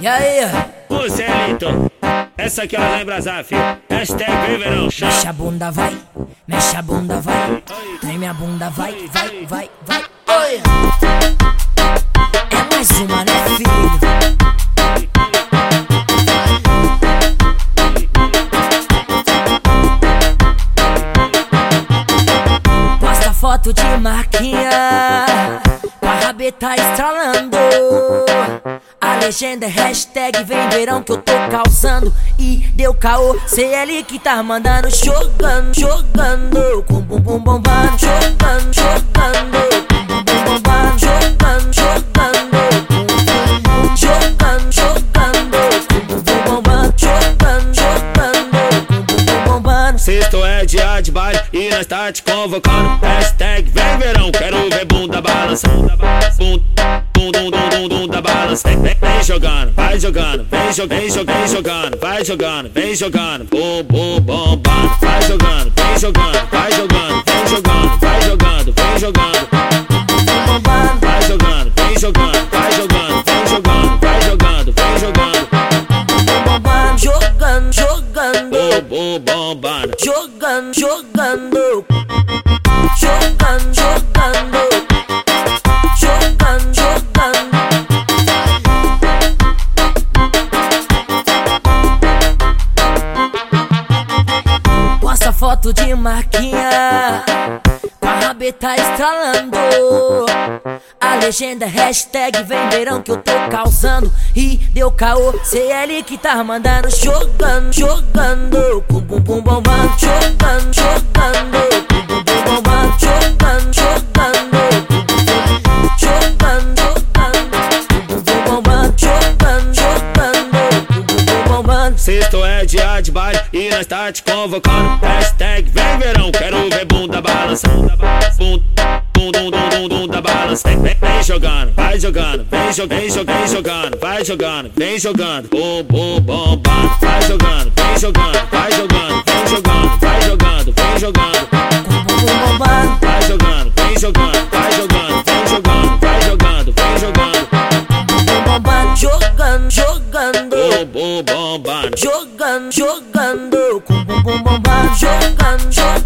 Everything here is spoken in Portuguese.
E aí? Ô Celito, essa aqui ela lembra Zaf. Hashtag verão, chá. Mexe a bunda, vai. Mexe a bunda, vai. Treme a bunda, vai, vai, vai, vai. Oi! É mais uma, né, filho? Posta foto de marquinha Com a rabeta estralando A legenda é hashtag vem verão que eu tô causando E deu caô, CL que tá mandando Jogando, jogando Com bum bum bombando Jogando, jogando Com bum bum bombando Jogando, jogando Jogando, jogando Com bum bum bombando Jogando, jogando Com bum bum bombando Sexto é dia de baile e nós tá te convocando. Hashtag vem verão, quero ver bunda balançando. Jogando, vai jogando, vem jogando, vem jogando, vem jogando, vai jogando, vem jogando. Bum, bum, bombando, vai jogando, vem jogando, vai jogando, vem jogando, vai jogando, vem jogando. Vai jogando, vem jogando, vai jogando, vem jogando, vai jogando, vem jogando. jogando, jogando, Bum, bum, bombando. jogando, jogando, jogando, jogando, jogando, foto de marquinha com a rabeta estralando. A legenda é hashtag vem verão que eu tô causando. E deu caô, CL que tá mandando Jogando, jogando. Com bum bum bombando Jogando, jogando bombando Sexto é de baile e nós tá te convocando. Hashtag vem verão, quero ver bunda balançando. Bum, bum, bum, bum, bunda balançando. Vem, vem jogando, vai jogando, vem jogando, vem jogando, vem jogando, vai jogando, vem jogando. Bum, bum, bombando, vai jogando, vem jogando, vai jogando, vem jogando, vai jogando, vem jogando. Bum bum jogando, jogando, bom, bom, bombando, jogando, jogando, com bom, bom, bombado, jogando, jogando.